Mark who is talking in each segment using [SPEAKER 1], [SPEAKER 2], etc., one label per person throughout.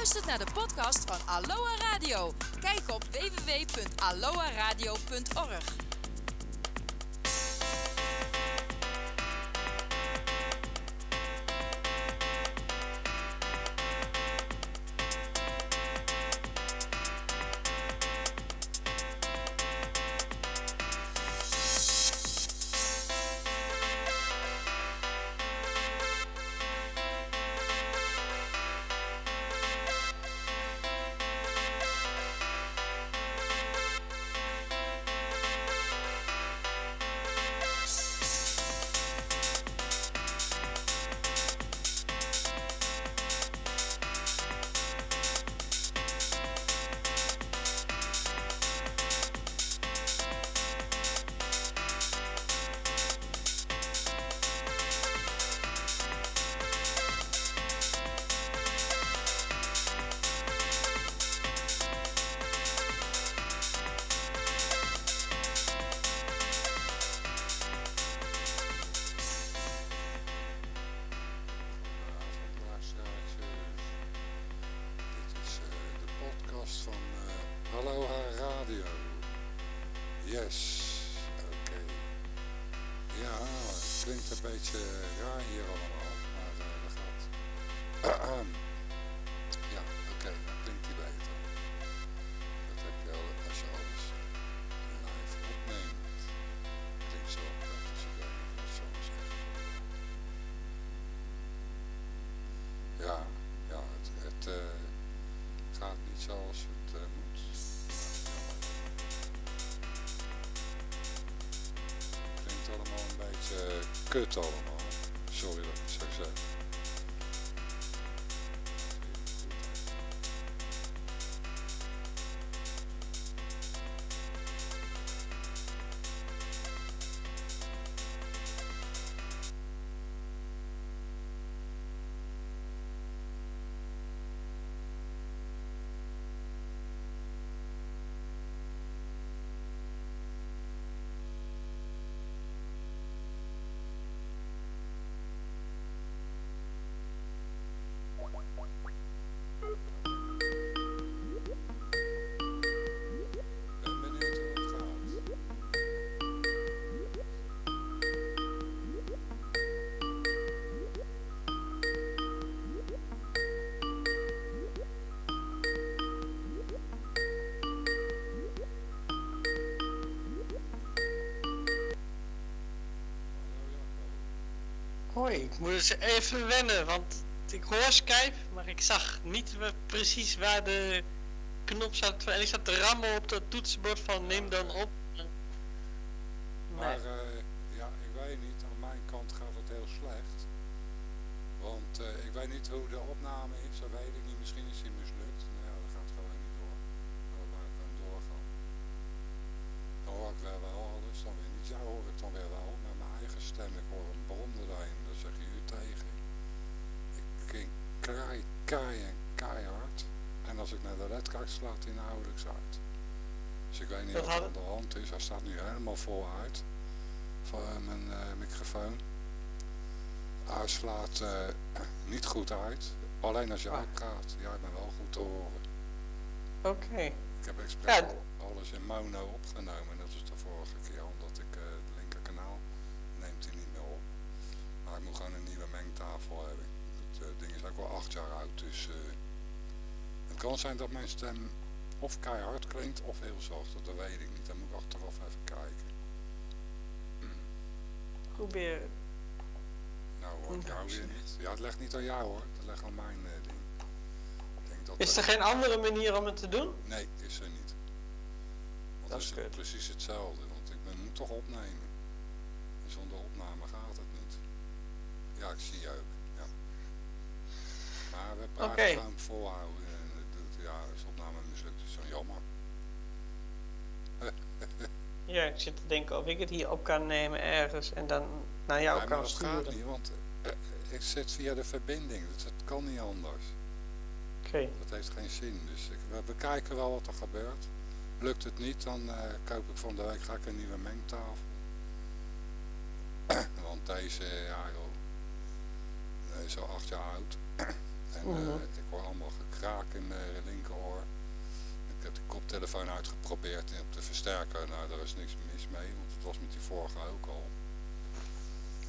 [SPEAKER 1] luistert naar de podcast van Aloha Radio. Kijk op www.aloha-radio.org.
[SPEAKER 2] Yes, oké. Ja, het klinkt een beetje raar hier allemaal, kut allemaal.
[SPEAKER 3] Hoi, ik moet eens even wennen, want ik hoor Skype, maar ik zag niet precies waar de knop zat. En ik zat te rammen op dat toetsenbord van neem dan op.
[SPEAKER 2] Maar eh, ja, ik weet niet, aan mijn kant gaat het heel slecht. Want eh, ik weet niet hoe de opname is, dat weet ik niet. Misschien is die mislukt. Nou ja, dat gaat gewoon niet door. Dan laat ik gewoon doorgaan. Dan hoor ik wel wel alles, dan weer niet. Ja, hoor ik dan weer wel, met mijn eigen stem. Ik kraai, kaai en keihard. En als ik naar de led kijk, slaat hij nauwelijks uit. Dus ik weet niet
[SPEAKER 3] Dat
[SPEAKER 2] wat er aan de hand is. Hij staat nu helemaal vol uit van eh, mijn eh, microfoon. Hij slaat eh, niet goed uit. Alleen als jij
[SPEAKER 3] Ah.
[SPEAKER 2] praat. Ja, ik ben wel goed te horen.
[SPEAKER 3] Oké.
[SPEAKER 2] Ik heb expres
[SPEAKER 3] Ja,
[SPEAKER 2] al alles in mono opgenomen. Dat is de vorige keer. Omdat ik het linkerkanaal neemt hij niet meer op. Maar ik moet gewoon een nieuwe mengtafel hebben. Het eh, ding is ook wel acht jaar oud. Dus eh, het kan zijn dat mijn stem of keihard klinkt of heel zacht. Dat weet ik niet. Dan moet ik achteraf even kijken.
[SPEAKER 3] Probeer.
[SPEAKER 2] Nou hoor ik jou weer niet. Ja, het ligt niet aan jou hoor. Het ligt aan mijn eh, ding. Ik denk dat
[SPEAKER 3] Is er geen andere manier om het te doen?
[SPEAKER 2] Nee, is er niet. Want
[SPEAKER 3] Dat is
[SPEAKER 2] precies hetzelfde. Want ik ben, moet toch opnemen. En zonder opname gaat het niet. Ja, ik zie je ook. Ja. Maar we praten gewoon volhouden. En doet- ja, als opname mislukt is dan jammer.
[SPEAKER 3] Ja, ik zit te denken of ik het hier op kan nemen ergens en dan naar jou
[SPEAKER 2] Nee, maar
[SPEAKER 3] kan
[SPEAKER 2] dat gaat
[SPEAKER 3] sturen.
[SPEAKER 2] niet, want eh, ik zit via de verbinding. Dus het kan niet anders.
[SPEAKER 3] Oké.
[SPEAKER 2] Dat heeft geen zin. Dus ik, we bekijken wel wat er gebeurt. Lukt het niet, dan eh, koop ik van de week ga ik een nieuwe mengtafel. Want deze, ja joh, hij is al acht jaar oud. En
[SPEAKER 3] Mhm.
[SPEAKER 2] eh, ik hoor allemaal gekraak in mijn linkeroor. Ik heb de koptelefoon uitgeprobeerd en op de versterker. Nou, daar is niks mis mee, want het was met die vorige ook al.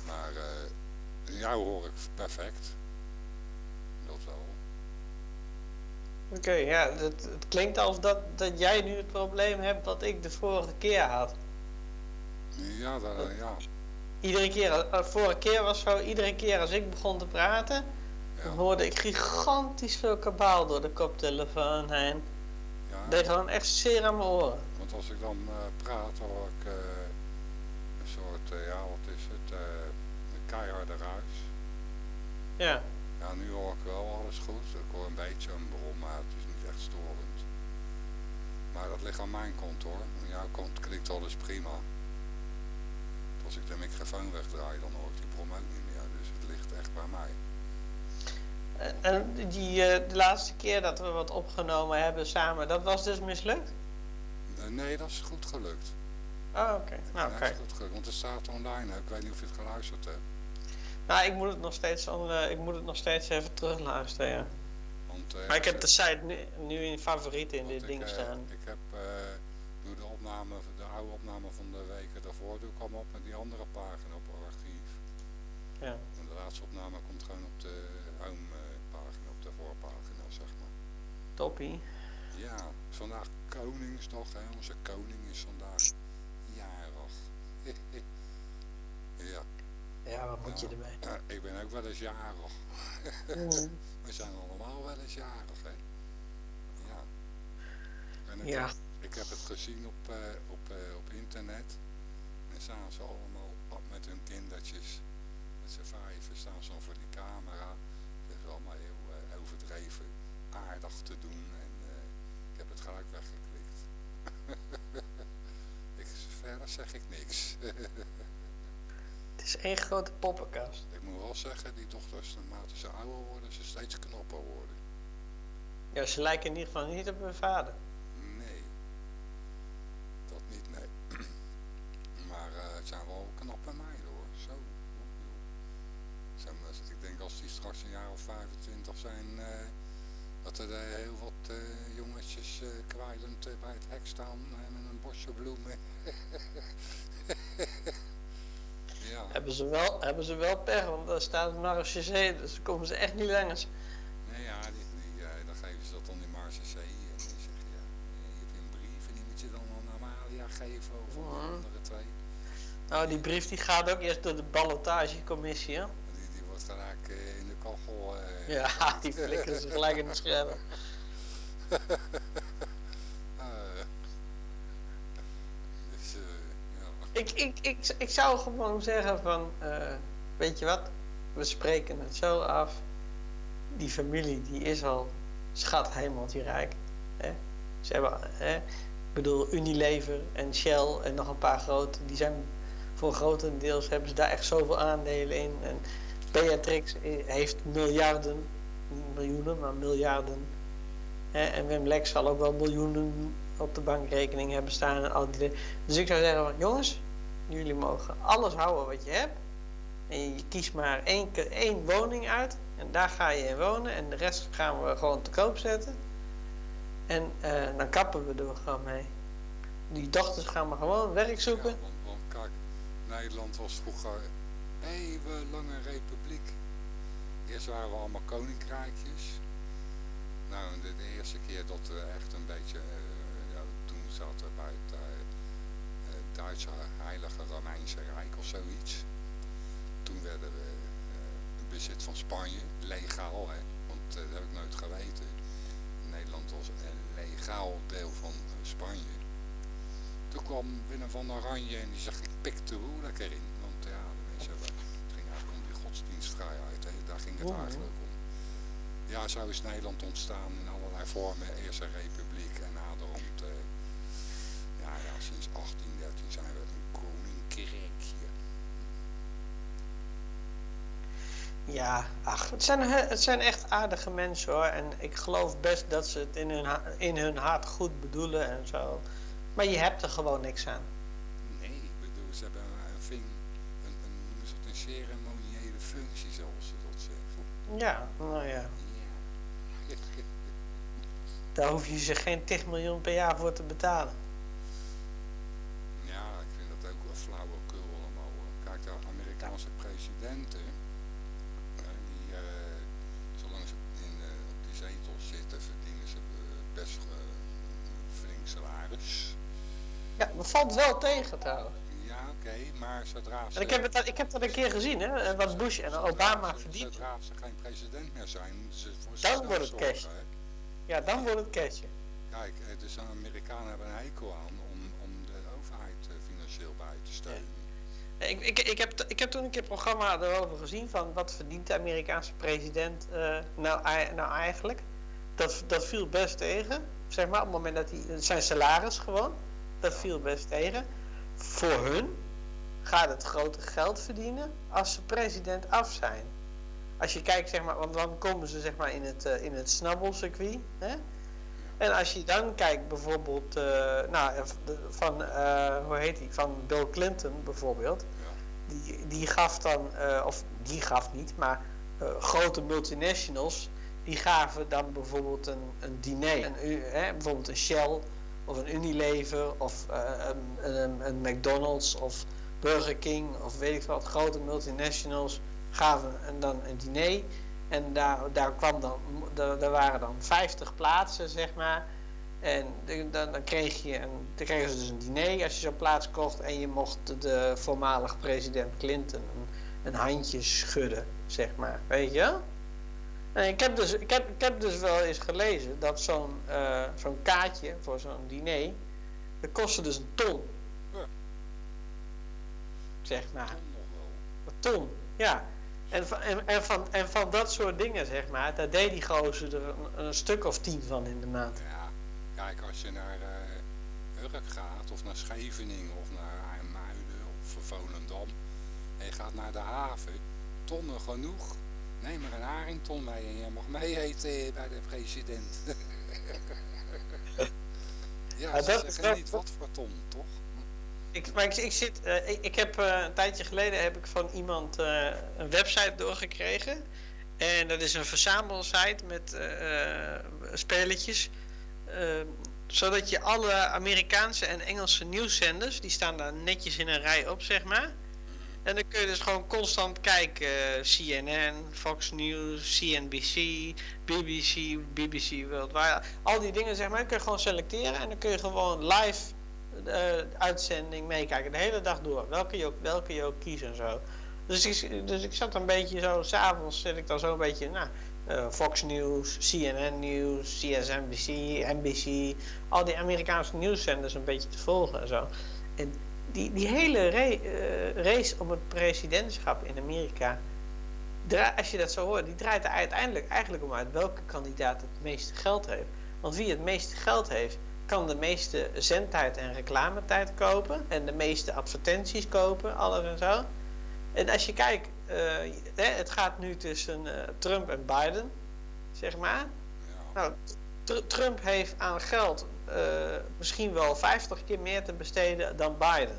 [SPEAKER 2] Maar eh jou hoor ik perfect. Dat wel.
[SPEAKER 3] Oké, ja, het, het klinkt alsof dat, dat jij nu het probleem hebt wat ik de vorige keer had.
[SPEAKER 2] Ja, dan, ja.
[SPEAKER 3] Iedere keer, de vorige keer was zo, iedere keer als ik begon te praten, dan hoorde ik gigantisch veel kabaal door de koptelefoon heen.
[SPEAKER 2] ja.
[SPEAKER 3] deed gewoon echt zeer aan mijn oren.
[SPEAKER 2] Want als ik dan eh, praat, hoor ik eh, een soort, eh, ja, wat is het, een keiharde ruis.
[SPEAKER 3] Ja,
[SPEAKER 2] Ja, nu hoor ik wel alles goed. Ik hoor een beetje een bron, maar het is niet echt storend. Maar dat ligt aan mijn kant hoor. Aan jouw kant klinkt alles prima. Als ik de microfoon wegdraai, dan hoor ik die bron ook niet meer. Dus het ligt echt bij mij.
[SPEAKER 3] En- die eh, de laatste keer dat we wat opgenomen hebben samen, dat was dus mislukt?
[SPEAKER 2] Eh, nee, dat is goed gelukt.
[SPEAKER 3] Oh, oké. Nou,
[SPEAKER 2] dat is goed gelukt, want het staat online. Ik weet niet of je het geluisterd hebt.
[SPEAKER 3] Nou, ik moet het nog steeds, on, eh, ik moet het nog steeds even terugluisteren, ja.
[SPEAKER 2] Want,
[SPEAKER 3] Maar ik heb de site nu, nu in favorieten in dit
[SPEAKER 2] ik,
[SPEAKER 3] ding staan.
[SPEAKER 2] ik heb, doe de opname, de oude opname van de weken daarvoor, doe ik allemaal op met die andere pagina op het archief.
[SPEAKER 3] Ja.
[SPEAKER 2] En de laatste opname komt gewoon op de home eh, pagina, op de voorpagina, zeg maar.
[SPEAKER 3] Toppie.
[SPEAKER 2] Ja, vandaag Koningsdag, hè. Onze koning is vandaag jarig. ja,
[SPEAKER 3] Ja, wat moet je
[SPEAKER 2] Ja.
[SPEAKER 3] erbij?
[SPEAKER 2] eh, ik ben ook wel eens jarig. We zijn allemaal wel eens jarig, hè. Ja. En ik,
[SPEAKER 3] Ja.
[SPEAKER 2] heb, ik heb het gezien op, eh, op, eh, op internet. En staan ze allemaal op met hun kindertjes. Met z'n vijven staan ze dan voor die camera. Het is allemaal heel eh, overdreven aardig te doen. En eh, ik heb het gelijk weggeklikt. ik, verder zeg ik niks.
[SPEAKER 3] Het is één grote poppenkast.
[SPEAKER 2] ik moet wel zeggen, die dochters, naarmate ze ouder worden, ze steeds knapper worden.
[SPEAKER 3] Ja, ze lijken in ieder geval niet op hun vader.
[SPEAKER 2] Nee. Dat niet, nee. maar eh, het zijn wel knappe meiden hoor. Zo. joh. Zeg maar, ik denk als die straks een jaar of 25 zijn, eh, dat er eh, heel wat eh, jongetjes eh kwijlend bij het hek staan met een bosje bloemen. ja.
[SPEAKER 3] Hebben ze wel, hebben ze wel pech, want daar staat een marechaussee, dus dan komen ze echt niet langs.
[SPEAKER 2] Nee, ja, die, die, dan geven ze dat dan die Marseille. En dan zeg je, ja, je hebt een brief en die moet je dan aan Amalia geven of aan de
[SPEAKER 3] Mhm.
[SPEAKER 2] andere twee.
[SPEAKER 3] Nou, die brief die gaat ook eerst door de ballotagecommissie, hè?
[SPEAKER 2] Die, die wordt eh, in eh,
[SPEAKER 3] Ja, die flikkeren ze gelijk in de schermen.
[SPEAKER 2] eh, dus, eh, ja.
[SPEAKER 3] Ik, ik, ik, ik zou gewoon zeggen van, weet je wat, we spreken het zo af. Die familie die is al schat hemeltje rijk. Hè? Ze hebben, hè? ik bedoel, Unilever en Shell en nog een paar grote, die zijn voor grotendeels hebben ze daar echt zoveel aandelen in. En Beatrix heeft miljarden, miljoenen, maar miljarden. En Wim Lex zal ook wel miljoenen op de bankrekening hebben staan. En al die, dus ik zou zeggen van, jongens, jullie mogen alles houden wat je hebt. En je kiest maar één, één woning uit. En daar ga je in wonen. En de rest gaan we gewoon te koop zetten. En eh, dan kappen we er gewoon mee. Die dochters gaan maar gewoon werk zoeken.
[SPEAKER 2] Want kijk, Nederland was vroeger even lange republiek. Eerst waren we allemaal koninkrijkjes. Nou, de, de eerste keer dat we echt een beetje, eh, ja, toen zaten we bij het eh, eh, Duitse Heilige Romeinse Rijk of zoiets. Toen werden we bezit van Spanje, legaal, hè, want dat heb ik nooit geweten. Nederland was een legaal deel van Spanje. Toen kwam Willem van Oranje en die zegt, ik pik de roe lekker in. Want ja, de mensen, hebben- het ging eigenlijk om die hè. daar ging het
[SPEAKER 3] Mhm.
[SPEAKER 2] eigenlijk om. Ja, zo is Nederland ontstaan in allerlei vormen. Eerst een republiek en naderhand, eh, ja, ja, sinds 1813 zijn we een koninkrijkje.
[SPEAKER 3] Ja, ach, het zijn, he- het zijn echt aardige mensen hoor. En ik geloof best dat ze het in hun, in hun hart goed bedoelen en zo. Maar je hebt er gewoon niks aan.
[SPEAKER 2] Nee, ik bedoel, ze hebben een, ving, een, een, noemen ze het, een ceremoniële functie, zoals ze dat zeggen.
[SPEAKER 3] Ja, nou ja.
[SPEAKER 2] Ja.
[SPEAKER 3] Daar hoef je ze geen 10 miljoen per jaar voor te betalen.
[SPEAKER 2] Ja, ik vind dat ook wel flauwekul allemaal. Kijk, de Amerikaanse presidenten, hè, die, eh, zolang ze in, eh, op die zetel zitten, verdienen ze eh, best eh, een flink salaris.
[SPEAKER 3] Ja, dat valt wel tegen trouwens.
[SPEAKER 2] Maar zodra ze...
[SPEAKER 3] En ik heb, het, ik heb dat een keer gezien, hè, eh, wat Bush en Obama verdienen.
[SPEAKER 2] Zodra ze geen president meer zijn, moeten ze voor
[SPEAKER 3] Dan wordt het cash. Ja, dan wordt het cashje.
[SPEAKER 2] Kijk, dus de Amerikanen hebben een hekel aan om, om de overheid eh, financieel bij te steunen.
[SPEAKER 3] Ik, ik, ik, heb, ik heb toen een keer een programma erover gezien van wat verdient de Amerikaanse president eh, nou, nou eigenlijk. Dat, dat viel best tegen, zeg maar, op het moment dat hij, zijn salaris gewoon, dat viel best tegen. Voor hun gaat het grote geld verdienen als ze president af zijn. Als je kijkt, zeg maar, want dan komen ze zeg maar in het, eh, in het snabbelcircuit. En als je dan kijkt bijvoorbeeld, eh, nou, eh, van, hoe heet die, van Bill Clinton bijvoorbeeld. Die, die gaf dan, of die gaf niet, maar grote multinationals, die gaven dan bijvoorbeeld een, een diner. Hè, bijvoorbeeld een Shell of een Unilever of een, een, een McDonald's of Burger King of weet ik wat. Grote multinationals gaven en dan een diner. En daar, daar kwam dan, daar, waren dan 50 plaatsen, zeg maar. En dan, dan, kreeg je een, dan kregen ze dus een diner als je zo'n plaats kocht. En je mocht de voormalig president Clinton een, handje schudden, zeg maar. Weet je? En ik heb dus, ik heb, ik heb dus wel eens gelezen dat zo'n eh, zo'n kaartje voor zo'n diner. Dat kostte dus een ton. Zeg maar. Ton, ja. En van, en, en, van, en van dat soort dingen, zeg maar, daar deed die gozer er een, een stuk of tien van in de maand.
[SPEAKER 2] Ja, kijk, als je naar eh Urk gaat, of naar Scheveningen, of naar IJmuiden, of Volendam, en je gaat naar de haven, tonnen genoeg. Neem er een harington mee en je mag mee eten bij de president. ja,
[SPEAKER 3] dat is
[SPEAKER 2] zeggen niet wat voor ton, toch?
[SPEAKER 3] Ik, maar ik, zit, eh, ik, heb eh, een tijdje geleden heb ik van iemand eh, een website doorgekregen. En dat is een verzamelsite met spelletjes. eh, zodat je alle Amerikaanse en Engelse nieuwszenders, die staan daar netjes in een rij op, zeg maar. En dan kun je dus gewoon constant kijken. CNN, Fox News, CNBC, BBC, BBC Worldwide. Al die dingen, zeg maar, kun je gewoon selecteren. En dan kun je gewoon live eh, uitzending meekijken. De hele dag door. Welke je ook, welke je ook kiest en zo. Dus ik, dus ik zat een beetje zo, s'avonds zit ik dan zo een beetje, nou, eh, Fox News, CNN News, CSNBC, NBC, al die Amerikaanse nieuwszenders een beetje te volgen en zo. En die, die hele eh, race om het presidentschap in Amerika, als je dat zo hoort, die draait er uiteindelijk eigenlijk om uit welke kandidaat het meeste geld heeft. Want wie het meeste geld heeft, kan de meeste zendtijd en reclametijd kopen en de meeste advertenties kopen, alles en zo. En als je kijkt, eh, hè, het gaat nu tussen eh, Trump en Biden, zeg maar.
[SPEAKER 2] Ja,
[SPEAKER 3] Nou, Tr- Trump heeft aan geld eh, misschien wel 50 keer meer te besteden dan Biden.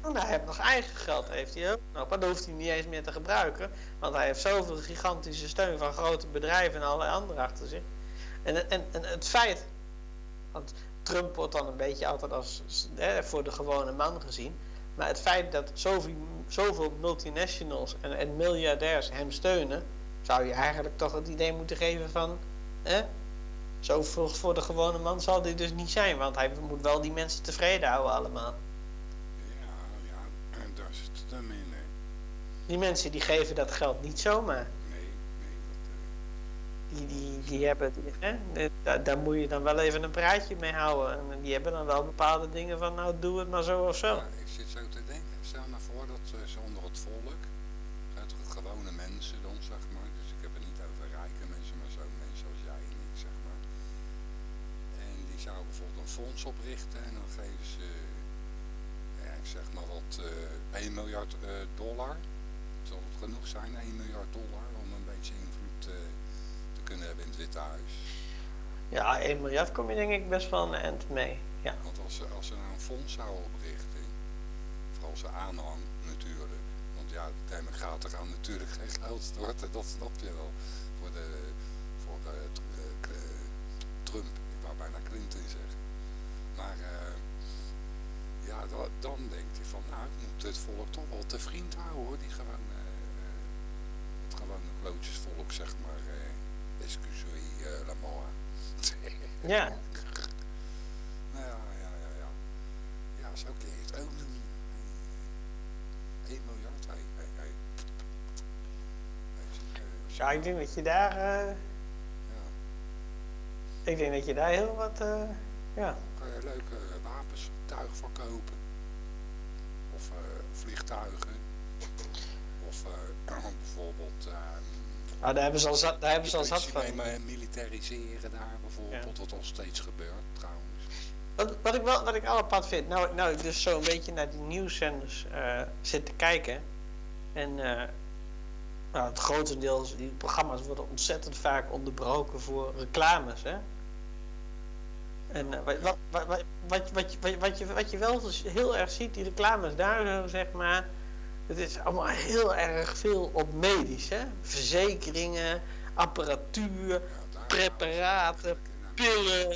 [SPEAKER 3] Want hij heeft nog eigen geld, heeft hij ook. Maar dat hoeft hij niet eens meer te gebruiken. Want hij heeft zoveel gigantische steun van grote bedrijven en allerlei anderen achter zich. En, en, en het feit, want Trump wordt dan een beetje altijd als hè, voor de gewone man gezien. Maar het feit dat zoveel, zoveel multinationals en, en miljardairs hem steunen, zou je eigenlijk toch het idee moeten geven van. Hè, zoveel voor de gewone man zal dit dus niet zijn, want hij moet wel die mensen tevreden houden allemaal.
[SPEAKER 2] Hè.
[SPEAKER 3] Die mensen die geven dat geld niet zomaar.
[SPEAKER 2] Nee, nee, dat... eh,
[SPEAKER 3] Die, die, die hebben, hè, daar, daar moet je dan wel even een praatje mee houden. En die hebben dan wel bepaalde dingen van, nou doe het maar zo of zo.
[SPEAKER 2] Ja, ik zit zo te denken, stel maar voor dat eh, ze onder het volk, het gewone mensen dan zeg maar, dus ik heb het niet over rijke mensen, maar zo mensen als jij en ik zeg maar. En die zouden bijvoorbeeld een fonds oprichten en dan geven ze, zeg maar wat, eh 1 miljard eh, dollar. Zal het genoeg zijn, 1 miljard dollar, om een beetje invloed eh, te kunnen hebben in het Witte Huis?
[SPEAKER 3] Ja, 1 miljard kom je denk ik best wel een eind mee. Ja.
[SPEAKER 2] Want als ze, als ze nou een fonds zouden oprichten, vooral zijn aanhang natuurlijk, want ja, de democraten gaan natuurlijk geen geld storten, dat snap je wel. Voor, de, voor Trump, ik wou bijna Clinton zeggen. Maar uh, ja, dan, denkt hij van, nou, ik moet het volk toch wel te vriend houden hoor, die gewoon, uh, het gewone klootjesvolk zeg maar, uh, excusez uh, la mort.
[SPEAKER 3] ja.
[SPEAKER 2] nou ja, ja, ja, ja. Ja, zo kun je het ook doen. 1 miljard, hey, hey, hey.
[SPEAKER 3] Ja, ik denk dat je daar... Uh,
[SPEAKER 2] ja.
[SPEAKER 3] Ik denk dat je daar heel wat... Uh, ja.
[SPEAKER 2] Kan je leuke wapens, tuig van kopen. Of uh, vliegtuigen. Of bijvoorbeeld...
[SPEAKER 3] ah, daar hebben ze al zat, daar hebben ze al zat van.
[SPEAKER 2] militariseren daar bijvoorbeeld, ja. wat al steeds gebeurt trouwens.
[SPEAKER 3] Wat, wat, ik wel wat ik al apart vind, nou, nou ik dus zo een beetje naar die nieuwszenders uh, zit te kijken. En uh, nou, het grotendeels, die programma's worden ontzettend vaak onderbroken voor reclames. Hè? En eh, wat, wat, wat, wat, wat, wat, je, wat je wel dus heel erg ziet, die reclames daar zeg maar. Het is allemaal heel erg veel op medisch, hè? Verzekeringen, apparatuur, preparaten, pillen.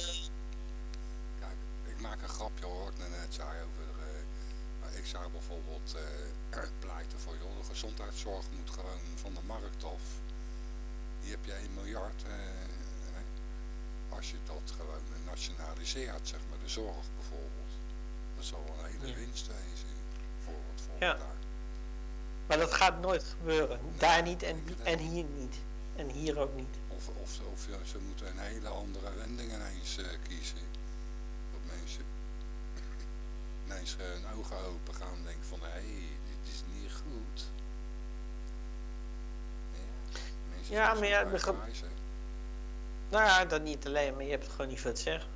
[SPEAKER 2] Kijk, ik maak een grapje hoor, ik net zei over. Eh, maar ik zou bijvoorbeeld uh, pleiten voor je, de gezondheidszorg moet gewoon van de markt af. Hier heb je 1 miljard. Als je dat gewoon zeg maar, de zorg bijvoorbeeld. Dat zal wel een hele ja. winst wezen voor het volk
[SPEAKER 3] ja.
[SPEAKER 2] daar.
[SPEAKER 3] Maar dat gaat nooit gebeuren. Nee, daar niet en, en hier niet. En hier ook niet.
[SPEAKER 2] Of, of, of ze moeten een hele andere wending ineens uh, kiezen. Dat mensen ineens uh, hun ogen open gaan en denken van hé, hey, dit is niet goed. Ja,
[SPEAKER 3] ja maar ja, de Nou ja, dat niet alleen, maar je hebt gewoon niet veel te zeggen.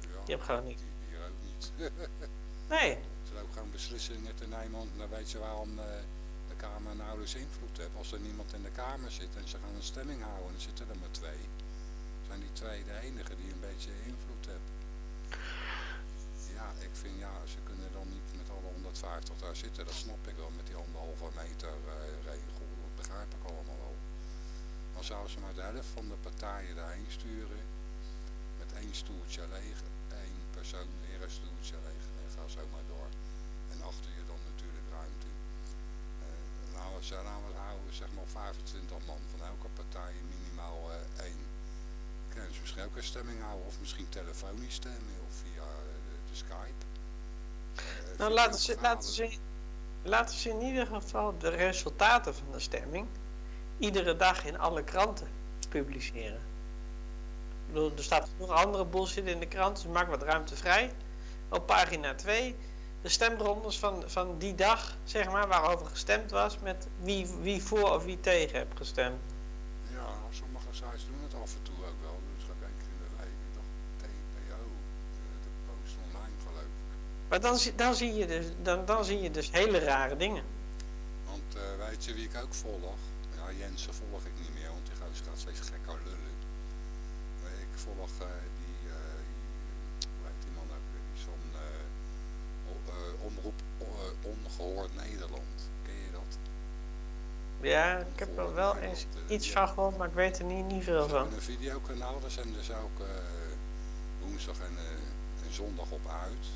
[SPEAKER 2] Ja,
[SPEAKER 3] je hebt gewoon niet.
[SPEAKER 2] Hier ook niet.
[SPEAKER 3] nee.
[SPEAKER 2] Ze ook gewoon beslissingen te nemen, want dan weet je waarom... Uh, de Kamer nauwelijks invloed heeft. Als er niemand in de Kamer zit en ze gaan een stemming houden, dan zitten er maar twee. Zijn die twee de enige die een beetje invloed hebben. Ja, ik vind ja, ze kunnen dan niet met alle 150 daar zitten. Dat snap ik wel met die anderhalve meter uh, regel. Dat begrijp ik allemaal Maar zouden ze maar de helft van de partijen daarheen sturen. Met één stoeltje leeg. één persoon weer een stoeltje leeg. En ga zo maar door. En achter je dan natuurlijk ruimte nou, ze houden zeg maar 25 man van elke partij minimaal uh, één. Kunnen ze misschien ook een stemming houden of misschien telefonisch stemmen of via uh, de Skype.
[SPEAKER 3] Uh, nou, laten ze, laten, ze, laten ze in ieder geval de resultaten van de stemming iedere dag in alle kranten publiceren. Ik bedoel, er staat nog andere bullshit in de krant, dus maak wat ruimte vrij. Op pagina 2 de stemrondes van, van die dag, zeg maar, waarover gestemd was, met wie, wie voor of wie tegen hebt gestemd.
[SPEAKER 2] Ja, sommige sites doen het af en toe ook wel, dus dat denk ik in de. Ik dacht TPO, de post online geloof ik.
[SPEAKER 3] Maar dan, dan, zie je dus, dan, dan zie je dus hele rare dingen.
[SPEAKER 2] Want uh, weet je wie ik ook volg? Ja, Jensen volg ik niet meer, want die gaat, gaat steeds gek aan lullen. Ik volg uh, die, uh, hoe heet die man ook weer, zo'n omroep Ongehoord Nederland. Ken je dat?
[SPEAKER 3] Ja, ik heb er wel eens iets van gehoord, maar ik weet er niet, niet veel van.
[SPEAKER 2] een videokanaal, daar zijn dus ook uh, woensdag en, uh, en, zondag op uit.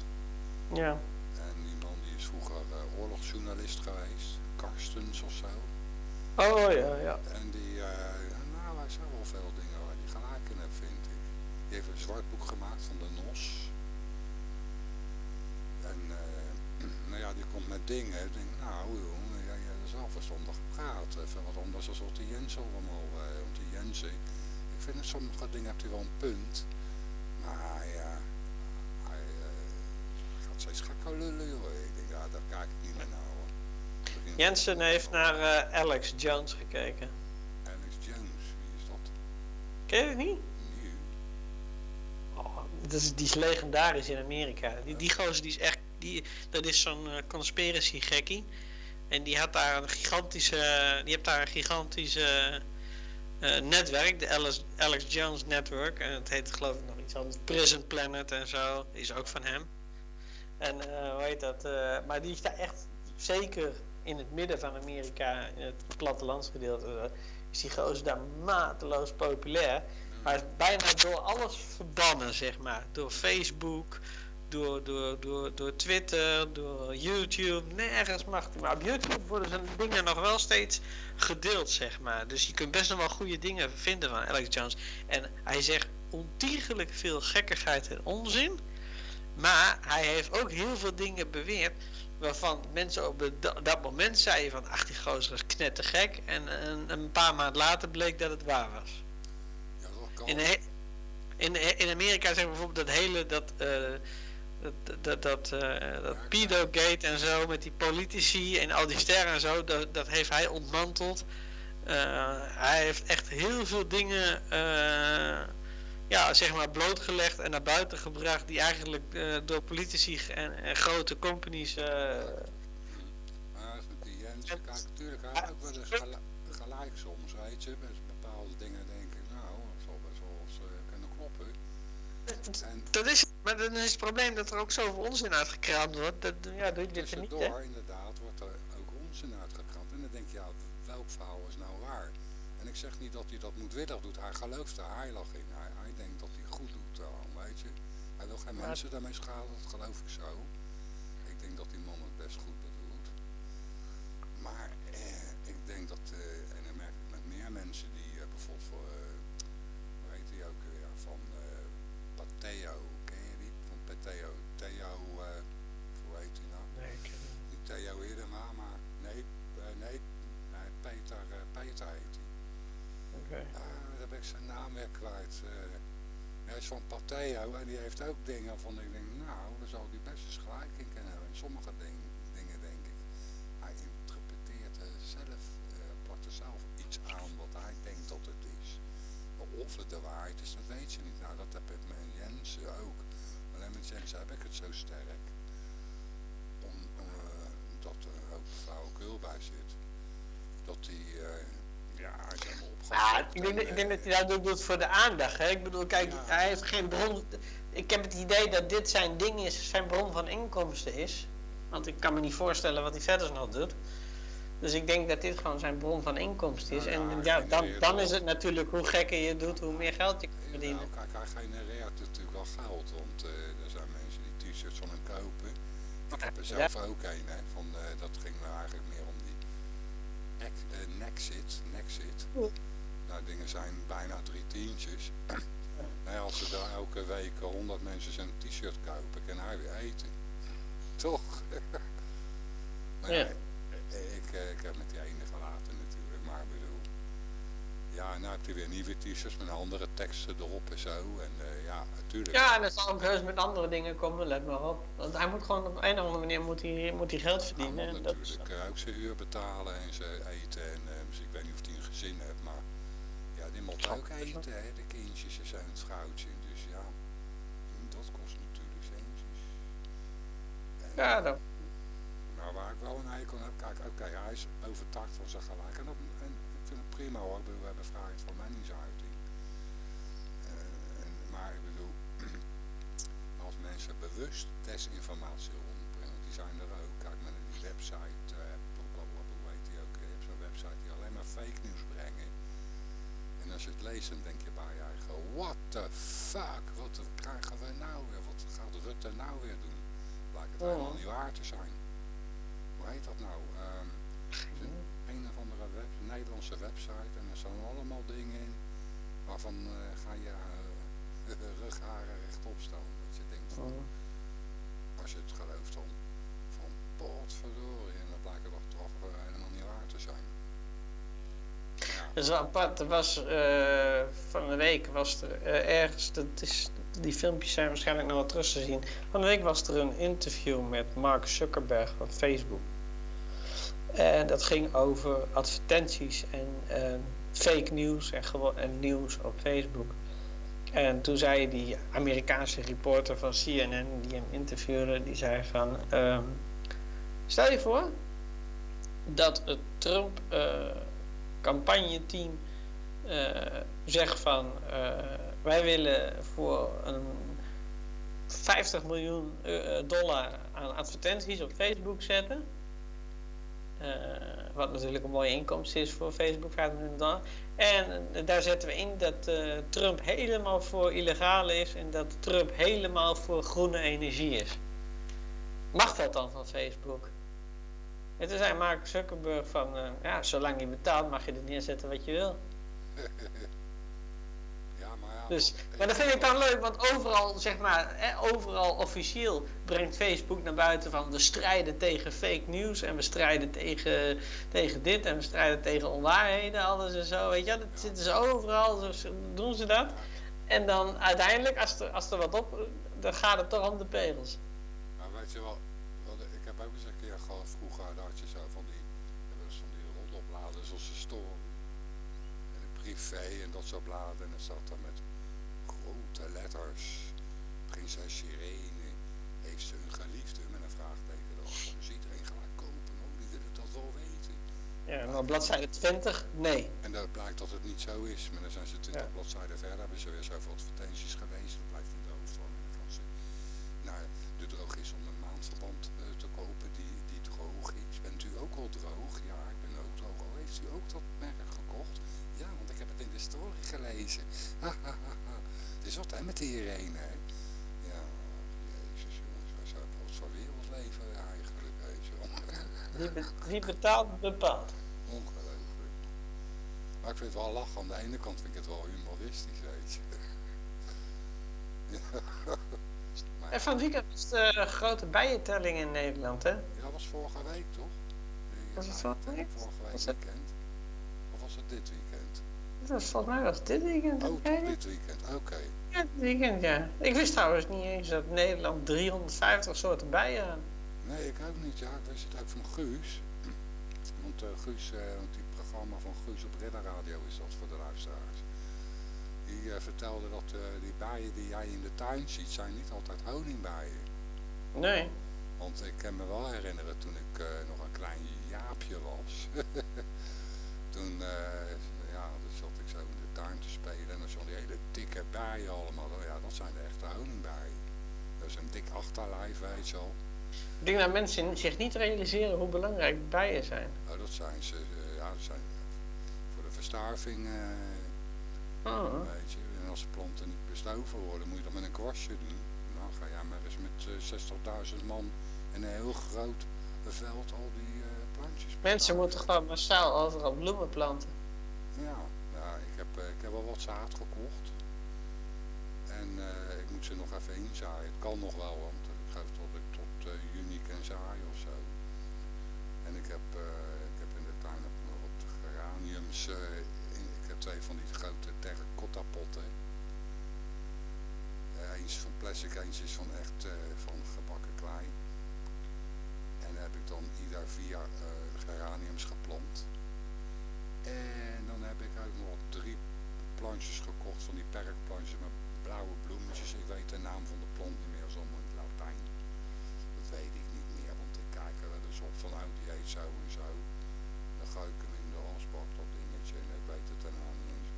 [SPEAKER 3] Ja.
[SPEAKER 2] En die man die is vroeger uh, oorlogsjournalist geweest, Karstens of zo.
[SPEAKER 3] Oh ja, ja.
[SPEAKER 2] En die, nou hij zei wel veel dingen waar hij gelijk in heeft, vind ik. Die heeft een zwart boek gemaakt van de NOS. En nou ja, die komt met dingen. Ik denk, nou joh, ja, ja, is wel verstandig praat. Even wat anders dan wat die Jens allemaal. Eh, want die Jensen, ik vind dat sommige dingen heeft hij wel een punt. Maar ja, hij uh, gaat steeds gekker lullen joh. Ik denk, ja, daar kijk ik niet meer naar.
[SPEAKER 3] Jensen heeft naar uh, Alex Jones gekeken.
[SPEAKER 2] Alex Jones, wie is dat?
[SPEAKER 3] Ken je het niet?
[SPEAKER 2] Nee.
[SPEAKER 3] Oh, dat is, die is legendarisch in Amerika. Die, die gozer die is echt die, dat is zo'n uh, conspiracy gekkie. En die had daar een gigantische, die heeft daar een gigantische uh, netwerk, de Alex, Alex Jones Network. En het heet geloof ik nog iets anders, Prison Planet en zo. Is ook van hem. En hoe heet dat? maar die is daar echt zeker in het midden van Amerika, in het plattelandsgedeelte, is die gozer daar mateloos populair. Hij is bijna door alles verbannen, zeg maar. Door Facebook, door, door, door, door Twitter, door YouTube. Nergens mag. Maar op YouTube worden zijn dingen nog wel steeds gedeeld, zeg maar. Dus je kunt best nog wel goede dingen vinden van Alex Jones. En hij zegt ontiegelijk veel gekkigheid en onzin. Maar hij heeft ook heel veel dingen beweerd waarvan mensen op dat moment zeiden van ach die gozer is knettergek en een, een paar maanden later bleek dat het waar was.
[SPEAKER 2] Ja, dat kan.
[SPEAKER 3] In, in, in Amerika zeggen bijvoorbeeld dat hele dat uh, dat, dat, dat, uh, dat pedogate en zo met die politici en al die sterren en zo, dat, dat heeft hij ontmanteld. Uh, hij heeft echt heel veel dingen ja, zeg maar blootgelegd en naar buiten gebracht die eigenlijk uh, door politici en, en, grote companies. Uh,
[SPEAKER 2] maar die Jens, kijk, natuurlijk, hij ook wel eens gelijk, gelijk soms, weet je. Met bepaalde dingen denk ik, nou, dat zal best wel eens kunnen kloppen.
[SPEAKER 3] En, dat is, maar dan is het probleem dat er ook zoveel onzin uitgekraamd wordt. Dat, ja, doe je dit niet,
[SPEAKER 2] door, inderdaad, wordt er ook onzin uitgekraamd. En dan denk je, ja, welk verhaal is nou waar? En ik zeg niet dat hij dat moedwillig doet, hij gelooft er heilig in. Hij wil geen maar... mensen daarmee schaden, dat geloof ik zo. Ik denk dat die man het best goed bedoelt. Maar eh, ik denk dat, eh, en dan merk ik met meer mensen die uh, bijvoorbeeld voor, hoe heet die ook weer, van Pateo, en die heeft ook dingen van ik denk, nou, daar zal hij best eens gelijk in kunnen hebben. En sommige ding, dingen denk ik, hij interpreteert uh, zelf, plakt er zelf iets aan wat hij denkt dat het is. Of het de waarheid is, dat weet je niet. Nou, dat heb ik met Jens ook. Alleen met Jens heb ik het zo sterk. Omdat er ook flauwekul bij zit. Dat hij ja, hij is helemaal
[SPEAKER 3] ja, ik denk, ik denk dat hij dat ook doet voor de aandacht. Hè? Ik bedoel, kijk, ja. hij heeft geen bron. Ik heb het idee dat dit zijn ding is, zijn bron van inkomsten is. Want ik kan me niet voorstellen wat hij verder nog doet. Dus ik denk dat dit gewoon zijn bron van inkomsten is.
[SPEAKER 2] Nou,
[SPEAKER 3] en ja, dan, dan is het natuurlijk hoe gekker je doet, hoe meer geld je kan verdienen.
[SPEAKER 2] Nou, kijk, hij genereert natuurlijk wel geld. Want uh, er zijn mensen die t-shirts van hem kopen. Ik heb er zelf ook een. Hè, van, uh, dat ging me eigenlijk meer om uh, Nexit. Nexit. Nou, dingen zijn bijna drie tientjes. nee, als ze daar elke week honderd mensen zijn t-shirt kopen, kan hij weer eten. Toch? maar
[SPEAKER 3] ja.
[SPEAKER 2] ik, ik heb met die ene gelaten natuurlijk, maar ik bedoel... Ja, nou heb je weer nieuwe t-shirts met andere teksten erop en zo. En uh, ja, natuurlijk.
[SPEAKER 3] Ja, en dat zal ook heus met andere dingen komen, let maar op. Want hij moet gewoon op een of andere manier moet hij, moet hij geld verdienen.
[SPEAKER 2] Hij moet natuurlijk dat... ook zijn huur betalen en zijn eten. En uh, dus ik weet niet of hij een gezin heeft, maar die moet ook eten, hè, de kindjes en het vrouwtje. Dus ja, dat kost natuurlijk centjes. En,
[SPEAKER 3] ja, dat...
[SPEAKER 2] Maar waar ik wel een hekel heb, kijk, oké, okay, hij is overtuigd van zijn gelijk. En, dat, en ik vind het prima hoor, we hebben vrijheid van meningsuiting. Uh, en, maar ik bedoel, als mensen bewust desinformatie rondbrengen, die zijn er ook. Kijk, met die website, uh, blablabla, heet die ook, je hebt zo'n website die alleen maar fake nieuws brengen. En als je het leest, dan denk je bij je eigen, what the fuck, wat krijgen we nou weer, wat gaat Rutte nou weer doen? Lijkt het
[SPEAKER 3] Oh.
[SPEAKER 2] helemaal niet waar te zijn. Hoe heet dat nou? Um, een of andere web, Nederlandse website en er staan allemaal dingen in waarvan uh, ga je uh, rugharen rechtop staan. Dat je denkt, van, als je het gelooft dan, van potverdorie, en dan blijkt toch toch helemaal niet waar te zijn. Ja.
[SPEAKER 3] Dat is wel apart. Er was uh, van de week was er uh, ergens, dat is, die filmpjes zijn waarschijnlijk nog wel terug te zien. Van de week was er een interview met Mark Zuckerberg van Facebook. En dat ging over advertenties en uh, fake news en, en nieuws op Facebook. En toen zei die Amerikaanse reporter van CNN die hem interviewde, die zei van... Um, stel je voor dat het Trump campagneteam uh, zegt van uh, wij willen voor een 50 miljoen dollar aan advertenties op Facebook zetten. Eh, wat natuurlijk een mooie inkomst is voor Facebook, 25 dollar. En eh, daar zetten we in dat eh, Trump helemaal voor illegaal is en dat Trump helemaal voor groene energie is. Mag dat dan van Facebook? En toen zei Mark Zuckerberg van, ja, zolang je betaalt mag je er neerzetten wat je wil.
[SPEAKER 2] Maar ja.
[SPEAKER 3] Dus,
[SPEAKER 2] maar-
[SPEAKER 3] dat vind ik dan leuk, want overal, zeg maar, hè, overal officieel brengt Facebook naar buiten van we strijden tegen fake news en we strijden tegen, tegen dit en we strijden tegen onwaarheden, alles en zo, weet je, dat zitten ze overal, dus doen ze dat. En dan uiteindelijk, als er, als er wat op, dan gaat het toch om de pegels.
[SPEAKER 2] Maar weet je wel, ik heb ook eens een keer gehad, vroeger dat had je zo van die, dat was van die roddelbladen zoals de story. En de privé en dat soort bladen. En dan zat er met grote letters. Prinses Irene heeft ze een geliefde met een vraagteken erachter. Dus iedereen gelijk kopen. Oh, die willen dat wel weten.
[SPEAKER 3] Ja, maar bladzijde 20, nee.
[SPEAKER 2] En dat blijkt dat het niet zo is. Maar dan zijn ze 20
[SPEAKER 3] Ja.
[SPEAKER 2] bladzijden verder, hebben ze weer zoveel advertenties geweest. Dat blijft in de hoofd van. Dan ze naar de droog is om een maandverband eh, te kopen die, die droog is. Bent u ook al droog? Ja, ik ben ook droog. Oh, heeft u ook dat merk story gelezen. het is hè, met die Irene, hè? Ja, jezus jongens, wij zijn wat voor wereld leven we eigenlijk, weet je wel.
[SPEAKER 3] Wie, be- wie betaalt, bepaalt.
[SPEAKER 2] Ongelooflijk. Maar ik vind het wel lachen. Aan de ene kant vind ik het wel humoristisch, weet je. Ja. Maar
[SPEAKER 3] En van weekend was de grote bijentelling in Nederland, hè?
[SPEAKER 2] ja, dat was vorige week, toch? Die,
[SPEAKER 3] Was het vorige week?
[SPEAKER 2] Vorige week weekend. Of was het dit weekend?
[SPEAKER 3] Dat was, volgens mij was dit weekend.
[SPEAKER 2] Oh,
[SPEAKER 3] dit?
[SPEAKER 2] weekend. Oké.
[SPEAKER 3] Ja, dit weekend, ja. Ik wist trouwens niet eens dat Nederland 350 soorten bijen had.
[SPEAKER 2] Nee, ik ook niet. Ja, ik wist het ook van Guus. Want eh, Guus, want die programma van Guus op Ridder Radio is dat voor de luisteraars. Die eh, vertelde dat die bijen die jij in de tuin ziet, zijn niet altijd honingbijen.
[SPEAKER 3] Nee.
[SPEAKER 2] Want ik kan me wel herinneren toen ik nog een klein jaapje was. toen eh, ja, dan zat ik zo in de tuin te spelen en dan zo'n die hele dikke bijen allemaal. Oh ja, dat zijn de echte honingbijen. Dat is een dik achterlijf, weet je wel.
[SPEAKER 3] Ik denk dat mensen zich niet realiseren hoe belangrijk bijen zijn.
[SPEAKER 2] Nou, dat zijn ze, eh, ja, dat zijn voor de verstaving, eh,
[SPEAKER 3] Oh.
[SPEAKER 2] weet je. En als de planten niet bestoven worden, moet je dat met een kwastje doen. Nou, ga jij maar eens met eh, 60.000 man in een heel groot veld al die eh, plantjes
[SPEAKER 3] Mensen moeten gewoon massaal overal bloemen planten.
[SPEAKER 2] Ja ik, heb, eh, ik heb wel wat zaad gekocht. En eh, ik moet ze nog even inzaaien. Het kan nog wel, want ik geloof dat ik tot eh, juni kan zaaien of zo. En ik heb, eh, ik heb in de tuin ook nog wat geraniums. eh, ik heb twee van die grote terracotta potten. Eh, eentje van plastic, eentje is van echt eh, van gebakken klei. En daar heb ik dan ieder vier eh, geraniums geplant. En dan heb ik ook nog drie plantjes gekocht van die perkplantjes met blauwe bloemetjes. Ik weet de naam van de plant niet meer, dat is allemaal in het Latijn. Dat weet ik niet meer, want ik kijk er wel eens op van, oh die heet zo en zo. Dan gooi ik hem in de asbak, dat dingetje, en ik weet het daarna niet eens.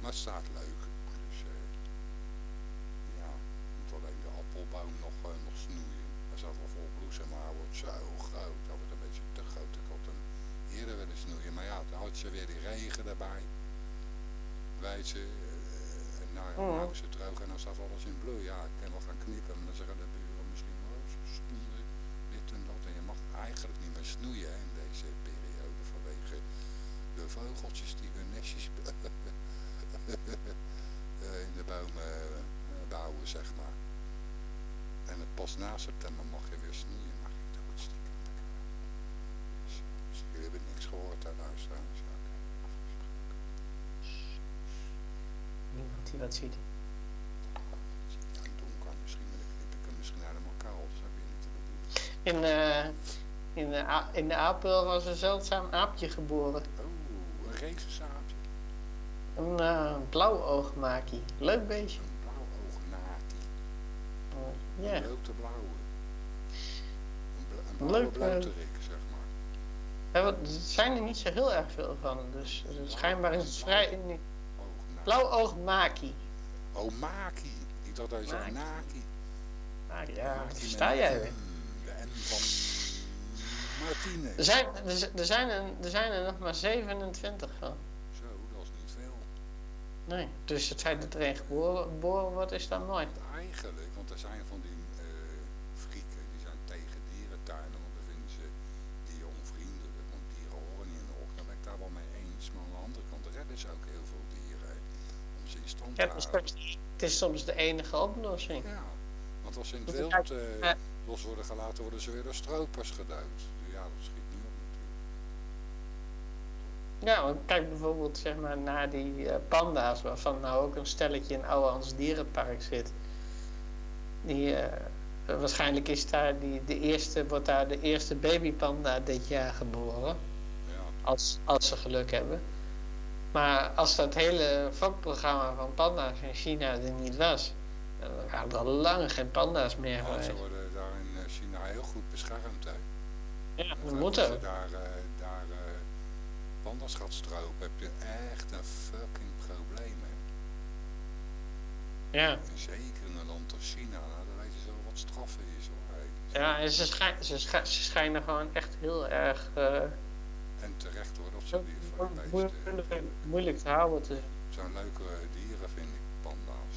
[SPEAKER 2] Maar het staat leuk, dus eh, ja, moet alleen de appelboom nog, eh, nog snoeien. Hij staat wel vol maar wordt zo groot, dat wordt een beetje te groot. Ik had hem eerder willen snoeien, maar ja, dan had je weer die regen erbij. Weet je, eh, en nou ja,
[SPEAKER 3] Mhm.
[SPEAKER 2] nou is het droog en dan staat alles in bloei. Ja, ik kan wel gaan knippen, maar dan zeggen de buren misschien, oh, ze snoeien, dit en dat. En je mag eigenlijk niet meer snoeien hè, in deze periode vanwege de vogeltjes die hun nestjes eh, in de bomen eh, bouwen, zeg maar. En het pas na september mag je weer snoeien, maar ik doe het stiekem lekker wel. Dus, dus jullie hebben niks gehoord daar luisteraars. Ja, oké, afgesproken.
[SPEAKER 3] Niemand die wat ziet.
[SPEAKER 2] Ja, in donker misschien, maar dan knip ik hem misschien helemaal kaal. Dat zou ik weer niet te bedoelen.
[SPEAKER 3] In, eh, in, de, A- in de Apel was een zeldzaam aapje geboren.
[SPEAKER 2] Oh, een regensaapje.
[SPEAKER 3] Een uh, blauwoogmaakie. Leuk beestje.
[SPEAKER 2] Een blauw oog naki.
[SPEAKER 3] Eh, ja.
[SPEAKER 2] Een grote blauwe. Een, bla een blauwe
[SPEAKER 3] Leuk, eh,
[SPEAKER 2] blauwterik, zeg maar.
[SPEAKER 3] Ja, wat- Er zijn er niet zo heel erg veel van. Dus eh, schijnbaar is het vrij uniek.
[SPEAKER 2] Oog
[SPEAKER 3] Blauwoogmaakie.
[SPEAKER 2] Oh, maki. Ik dacht dat je zei
[SPEAKER 3] Maki.
[SPEAKER 2] naki.
[SPEAKER 3] Ah, ja,
[SPEAKER 2] Maki
[SPEAKER 3] sta jij weer?
[SPEAKER 2] M van Martine.
[SPEAKER 3] Er zijn er, er zijn er, er zijn er nog maar 27 van.
[SPEAKER 2] Zo, dat is niet veel.
[SPEAKER 3] Nee. Dus het feit dat er een geboren, geboren wordt is dan mooi.
[SPEAKER 2] Want eigenlijk, want er zijn van die eh frieken, die zijn tegen dierentuinen, want dan vinden ze dieren onvriendelijk, want dieren horen niet in de ochtend. Dan ben ik daar wel mee eens, maar aan de andere kant redden ze ook heel
[SPEAKER 3] Ja, het, is soms, de enige oplossing.
[SPEAKER 2] Ja, want als ze in het wild eh, los worden gelaten, worden ze weer door stropers gedood. Ja, dat schiet niet op natuurlijk.
[SPEAKER 3] Ja, want kijk bijvoorbeeld zeg maar, naar die eh, panda's, waarvan nou ook een stelletje in Ouwehands Dierenpark zit. Die, eh, waarschijnlijk is daar die, de eerste, wordt daar de eerste babypanda dit jaar geboren.
[SPEAKER 2] Ja,
[SPEAKER 3] Als, als ze geluk hebben. Maar als dat hele fokprogramma van panda's in China er niet was, dan waren er al lang geen panda's meer
[SPEAKER 2] want ze
[SPEAKER 3] geweest.
[SPEAKER 2] worden daar in eh, China heel goed beschermd, hè.
[SPEAKER 3] Ja, dat
[SPEAKER 2] als
[SPEAKER 3] moet
[SPEAKER 2] je
[SPEAKER 3] ook.
[SPEAKER 2] daar, eh, daar eh, pandas gaat stropen, heb je echt een fucking probleem, hè.
[SPEAKER 3] Ja.
[SPEAKER 2] En zeker in een land als China, nou, dan weten ze wel wat straffen is, hoor. Hey.
[SPEAKER 3] Ja, en ze, schijn, ze, schij- ze schijnen gewoon echt heel erg
[SPEAKER 2] En terecht hoor, dat ze die
[SPEAKER 3] moeilijk, moeilijk te houden. Te,
[SPEAKER 2] Het zijn leuke dieren, vind ik, panda's.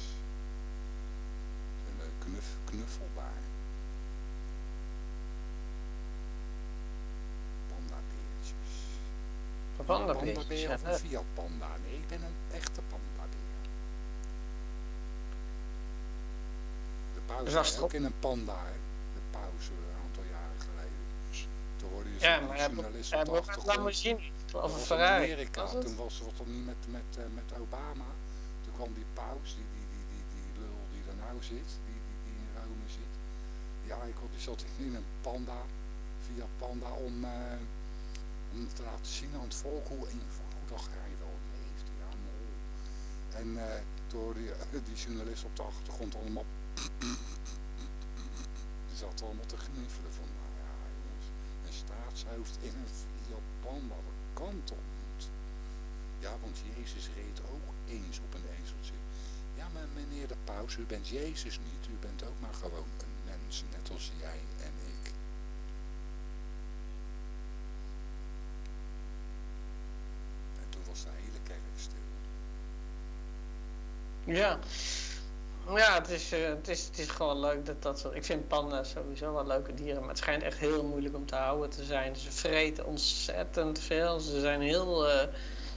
[SPEAKER 2] Ze zijn eh, knuff, knuffelbaar. Pandabeertjes.
[SPEAKER 3] van dat
[SPEAKER 2] Pandabeer
[SPEAKER 3] beestjes,
[SPEAKER 2] of
[SPEAKER 3] ja.
[SPEAKER 2] een Fiat panda? Nee, ik ben een echte pandabeer. De zei
[SPEAKER 3] het
[SPEAKER 2] ook in een panda, hè. De paus eh, een aantal jaren geleden. Toen hoorde je
[SPEAKER 3] Ja,
[SPEAKER 2] zo'n
[SPEAKER 3] hij
[SPEAKER 2] journalist op de achtergrond. Dat
[SPEAKER 3] een Ferrari.
[SPEAKER 2] in Amerika,
[SPEAKER 3] Was het?
[SPEAKER 2] toen was toch niet met, met, eh, met Obama. Toen kwam die paus, die, die, die, die, die lul die er nou zit, die, die, die in Rome zit. Die eikel, die zat in een panda, via panda, om, eh, om te laten zien aan het volk hoe eenvoudig hij wel leeft. Ja. En eh, hoorde je die journalist op de achtergrond allemaal... Die zat allemaal te gniffelen van, nou ja jongens, een staatshoofd in een Fiat Panda, dat kan toch niet? Ja, want Jezus reed ook eens op een ezeltje. Ja, maar meneer de paus, u bent Jezus niet, u bent ook maar gewoon een mens, net als jij en ik. En toen was de hele kerk stil.
[SPEAKER 3] Ja. Ja, het is, eh, het, is, het is gewoon leuk dat dat soort... Ik vind panda's sowieso wel leuke dieren, maar het schijnt echt heel moeilijk om te houden te zijn. Ze vreten ontzettend veel. Ze zijn heel, eh,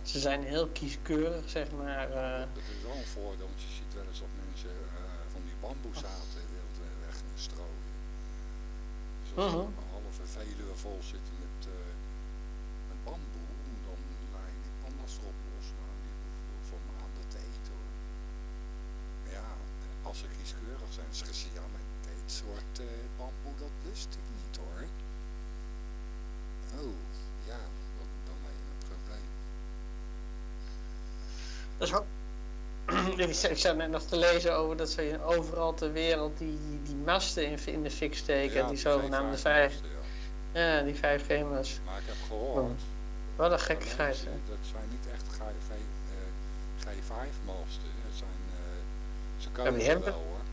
[SPEAKER 3] ze zijn heel kieskeurig, zeg maar. eh.
[SPEAKER 2] Dat is wel een voordeel, want je ziet wel eens dat mensen van die bamboezaten wild weg strooien. Dus als
[SPEAKER 3] Mhm.
[SPEAKER 2] een halve veluwe vol zitten met, eh, met bamboe, dan laai je die pandas erop los. Nou, die hoeven wel voor maanden te eten hoor. Maar ja, als ze kieskeurig zijn, zeggen ze ja, maar dit soort eh, bamboe, dat lust ik niet hoor. Oh, ja, dat, dan heb je een probleem.
[SPEAKER 3] Dat is ik zat- net nog te lezen over dat ze overal ter wereld die, die masten in, in de fik steken.
[SPEAKER 2] Ja,
[SPEAKER 3] die zogenaamde
[SPEAKER 2] G5
[SPEAKER 3] vijf.
[SPEAKER 2] ja.
[SPEAKER 3] Ja, die 5G-mast.
[SPEAKER 2] Maar ik heb gehoord,
[SPEAKER 3] Wat een
[SPEAKER 2] dat
[SPEAKER 3] gekkigheid.
[SPEAKER 2] dat zijn niet echt G, G, eh, G5-masten. Ze komen
[SPEAKER 3] hebben-
[SPEAKER 2] wel hoor.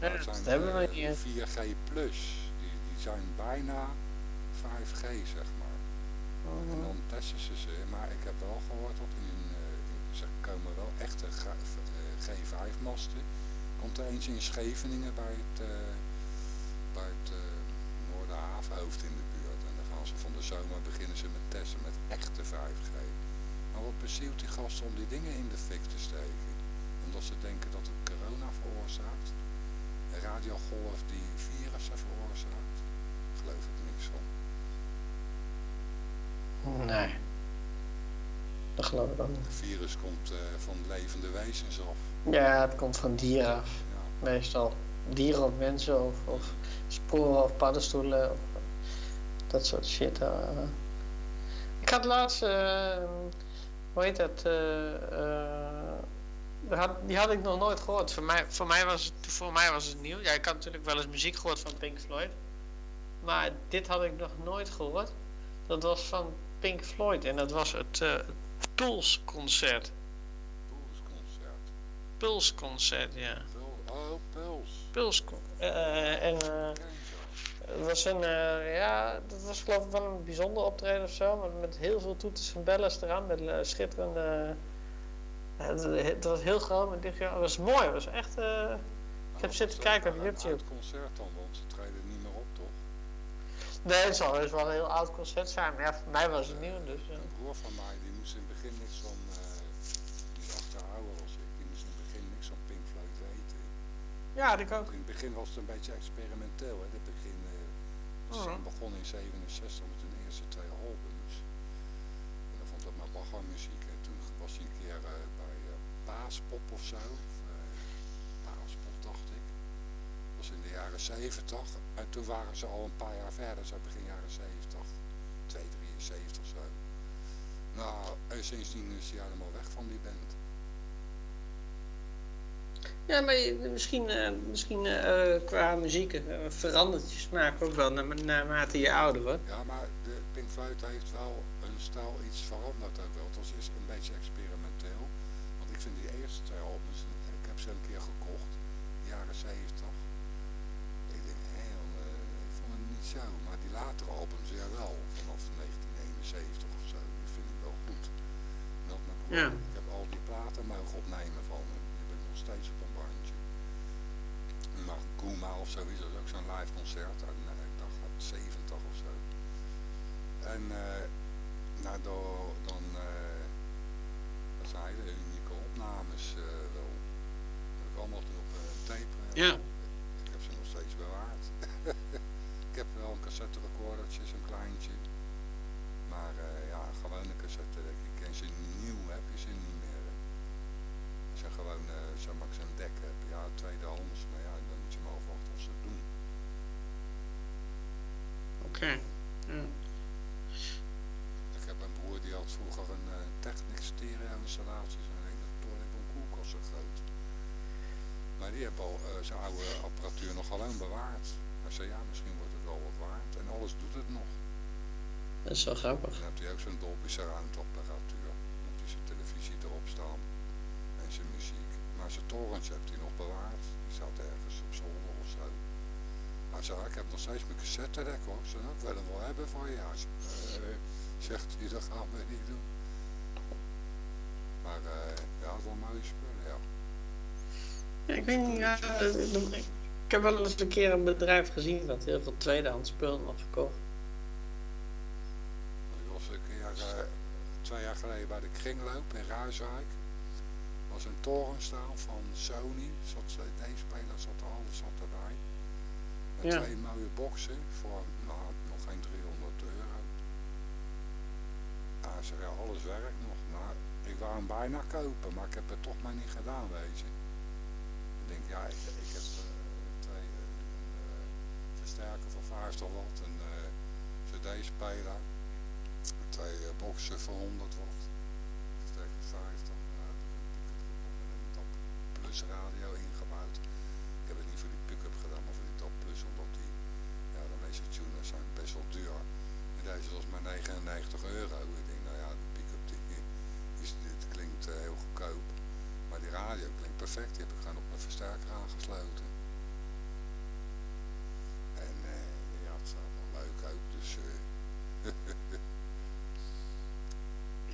[SPEAKER 3] Ja,
[SPEAKER 2] Maar het
[SPEAKER 3] dat
[SPEAKER 2] zijn
[SPEAKER 3] hebben we niet.
[SPEAKER 2] 4G plus. Die, die zijn bijna 5G zeg maar. En dan testen ze ze. Maar ik heb wel gehoord dat in, eh, in- ze komen wel echte G- eh, G5-masten. Komt er eens in Scheveningen bij het, eh, bij het Noorderhavenhoofd in de buurt. En dan gaan ze van de zomer beginnen ze met testen met echte 5G. Maar wat bezielt die gasten om die dingen in de fik te steken? Omdat ze denken dat het corona veroorzaakt. Een radiogolf die virussen veroorzaakt. Geloof ik niks van.
[SPEAKER 3] Nee. Dat geloof ik ook niet.
[SPEAKER 2] Een virus komt eh, van levende wezens af.
[SPEAKER 3] Ja, het komt van dieren af.
[SPEAKER 2] Ja.
[SPEAKER 3] Meestal. Dieren of mensen of, of sporen of paddenstoelen. Of, dat soort shit. eh. Ik had laatst, eh, hoe heet dat? eh, eh, had, die had ik nog nooit gehoord. Voor mij, voor, mij was het, voor mij was het nieuw. Ja, ik had natuurlijk wel eens muziek gehoord van Pink Floyd. Maar dit had ik nog nooit gehoord. Dat was van Pink Floyd en dat was het uh, Pulse concert.
[SPEAKER 2] Pulsconcert.
[SPEAKER 3] Pulse concert, ja.
[SPEAKER 2] Pul oh, puls.
[SPEAKER 3] Pulse. con- eh, en eh,
[SPEAKER 2] je
[SPEAKER 3] Het was een, eh, ja, dat was geloof ik wel een bijzonder optreden of zo, maar met heel veel toeters en bellen eraan, met uh, schitterende... Het, was heel groot, maar dit, ja, het was mooi, het was echt... ik heb zitten kijken op YouTube.
[SPEAKER 2] Het concert dan, want ze treden niet meer op, toch?
[SPEAKER 3] Nee, het zal dus wel een heel oud concert zijn, maar ja, voor mij was het nieuw, dus...
[SPEAKER 2] Een broer van mij, die moest in het begin niks van... die is acht jaar ouder als ik, die moest in het begin niks van Pink Floyd weten.
[SPEAKER 3] Ja, ik ook.
[SPEAKER 2] In het begin was het een beetje experimenteel, hè, het begin... Dus oh. begon in 67 met hun eerste twee albums. En dan vond dat maar baggermuziek. En toen was hij een keer uh, Paaspop of zo. Uh, Paaspop dacht ik. Dat was in de jaren 70. En toen waren ze al een paar jaar verder. Zo begin jaren 70. 2, 73 zo. Nou, en sindsdien is hij helemaal weg van die band.
[SPEAKER 3] Ja, maar misschien, uh, misschien uh, qua muziek uh, verandert je smaak ook wel naarmate je ouder wordt.
[SPEAKER 2] Ja, maar de Pink Floyd heeft wel een stijl iets veranderd ook wel. Het is een beetje experimenteel. Ik vind die eerste twee albums, ik heb ze een keer gekocht, jaren 70. Ik denk, hé, ik vond het niet zo. Maar die latere albums, ja wel, vanaf 1971 of zo, die vind ik wel goed. Dat ja. Ik heb al die platen mogen opnemen van hem. Die heb ik nog steeds op een bandje. Maar Koema of zo is dat ook zo'n live concert uit, ik dacht uit 70 of zo. En uh, nou, door, dan, uh, zijn hele unieke opnames uh, wel. Dat heb ik allemaal op tape.
[SPEAKER 3] ja.
[SPEAKER 2] Ik heb ze nog steeds bewaard. ik heb wel een cassette recordertje, zo'n kleintje. Maar ja, gewoon een cassette, ik ken ze nieuw heb je ze niet meer. Ze zijn gewoon, zeg maar, zo'n dek heb. Ja, tweedehands, maar ja, dan moet je maar afwachten of ze het doen.
[SPEAKER 3] Oké, okay. ja.
[SPEAKER 2] Ik heb een broer die had vroeger een uh, Technics stereo installatie, zo'n hele een koelkast zo groot. Maar die heeft al uh, zijn oude apparatuur nog alleen bewaard. Hij zei, ja, misschien wordt het wel wat waard. En alles doet het nog.
[SPEAKER 3] Dat is wel grappig.
[SPEAKER 2] Dan heeft hij ook zo'n Dolby Surround apparatuur. Dan heeft hij zijn televisie erop staan. En zijn muziek. Maar zijn torens heeft hij nog bewaard. Die zat ergens op zolder of zo. Hij zei, ik heb nog steeds mijn cassette deck hoor. Zei, ik wil hem wel hebben voor je. Hij uh, zegt hij, dat gaan we niet doen. Maar uh, ja, dat is wel.
[SPEAKER 3] Ik weet niet, ja, ik heb wel eens een keer een bedrijf gezien dat heel veel tweedehands spullen had verkocht.
[SPEAKER 2] Ik was een keer, uh, twee jaar geleden bij de Kringloop in. Er was een toren staan van Sony, zat CD-speler, zat er alles zat erbij. Met ja. twee mooie boxen voor nou, nog geen 300 euro. Ja, alles werkt nog. Nou, ik wou hem bijna kopen, maar ik heb het toch maar niet gedaan, weet je. Ik denk, ja, ik, ik heb uh, twee, uh, een uh, versterker van 50 watt, een cd-speler, twee boxen van 100 watt, versterker 50. Nou, ik heb een plus radio ingebouwd. Ik heb het niet voor die pick-up gedaan, maar voor die top plus, omdat die, ja, de meeste tuners zijn best wel duur. En deze was maar 99 euro. Ik denk, nou ja, die pick-up is, dit klinkt heel goedkoop. Maar die radio klinkt perfect. Die heb ik gewoon op mijn versterker aangesloten. En uh, ja, het staat wel leuk ook. Dus uh,